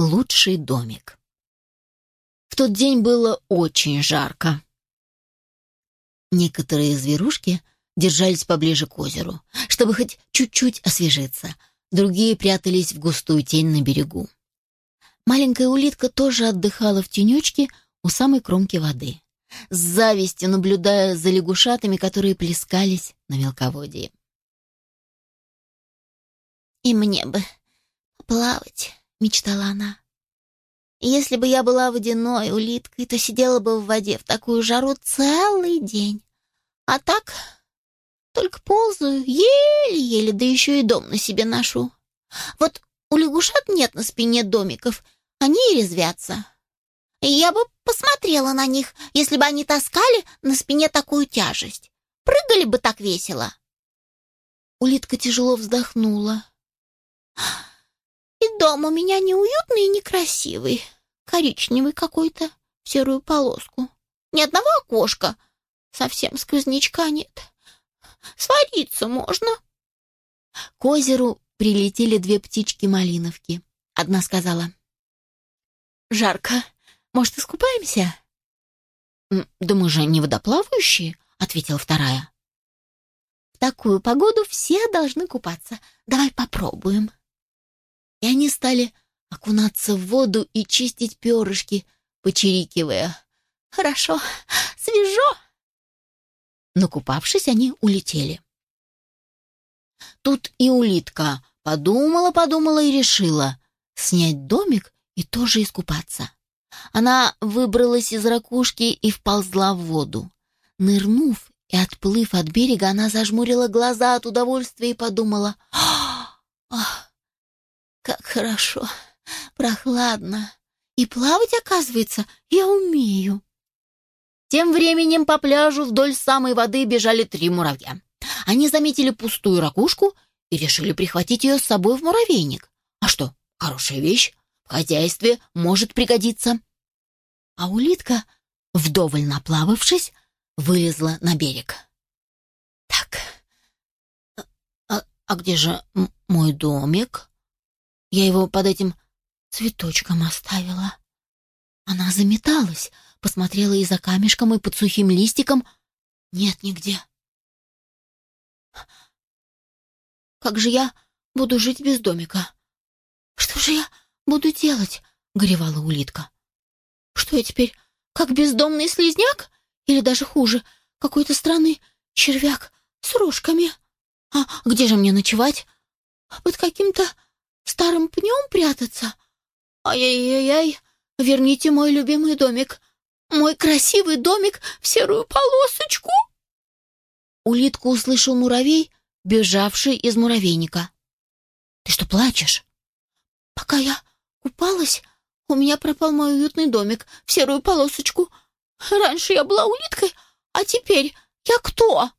лучший домик. В тот день было очень жарко. Некоторые зверушки держались поближе к озеру, чтобы хоть чуть-чуть освежиться. Другие прятались в густую тень на берегу. Маленькая улитка тоже отдыхала в тенечке у самой кромки воды, с завистью наблюдая за лягушатами, которые плескались на мелководье. «И мне бы плавать», — мечтала она. «Если бы я была водяной улиткой, то сидела бы в воде в такую жару целый день. А так только ползаю, еле-еле, да еще и дом на себе ношу. Вот у лягушат нет на спине домиков, они и резвятся. Я бы посмотрела на них, если бы они таскали на спине такую тяжесть. Прыгали бы так весело. Улитка тяжело вздохнула. Дом у меня неуютный и некрасивый, коричневый какой-то, серую полоску. Ни одного окошка, совсем сквознячка нет. Свариться можно. К озеру прилетели две птички-малиновки. Одна сказала. «Жарко. Может, искупаемся?» «Да мы же не водоплавающие», — ответила вторая. «В такую погоду все должны купаться. Давай попробуем». Стали окунаться в воду и чистить перышки, почирикивая. «Хорошо, свежо!» Накупавшись, они улетели. Тут и улитка подумала-подумала и решила снять домик и тоже искупаться. Она выбралась из ракушки и вползла в воду. Нырнув и отплыв от берега, она зажмурила глаза от удовольствия и подумала, «Ах, как хорошо, прохладно, и плавать, оказывается, я умею». Тем временем по пляжу вдоль самой воды бежали три муравья. Они заметили пустую ракушку и решили прихватить ее с собой в муравейник. А что, хорошая вещь, в хозяйстве может пригодиться. А улитка, вдоволь наплававшись, вылезла на берег. «Так, а, а где же мой домик? Я его под этим цветочком оставила». Она заметалась, посмотрела и за камешком, и под сухим листиком. Нет нигде. Как же я буду жить без домика? Что же я буду делать? горевала улитка. Что я теперь, как бездомный слизняк? Или даже хуже, какой-то странный червяк с рожками? А где же мне ночевать? Под каким-то старым пнем прятаться? Ай-яй-яй, верните мой любимый домик. Мой красивый домик в серую полосочку!» Улитку услышал муравей, бежавший из муравейника. «Ты что, плачешь?» «Пока я купалась, у меня пропал мой уютный домик в серую полосочку. Раньше я была улиткой, а теперь я кто?»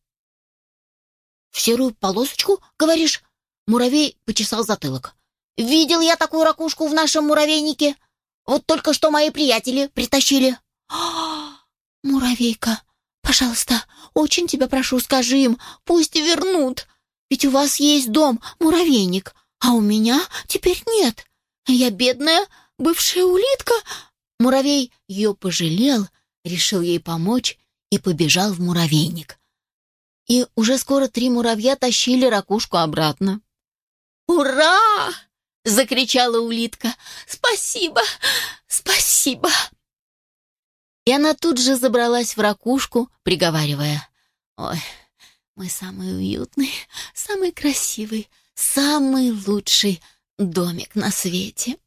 «В серую полосочку, говоришь?» Муравей почесал затылок. «Видел я такую ракушку в нашем муравейнике. Вот только что мои приятели притащили». «Муравейка, пожалуйста, очень тебя прошу, скажи им, пусть вернут. Ведь у вас есть дом, муравейник, а у меня теперь нет. Я бедная бывшая улитка». Муравей ее пожалел, решил ей помочь и побежал в муравейник. И уже скоро три муравья тащили ракушку обратно. «Ура!» — закричала улитка. «Спасибо! Спасибо!» И она тут же забралась в ракушку, приговаривая. «Ой, мой самый уютный, самый красивый, самый лучший домик на свете».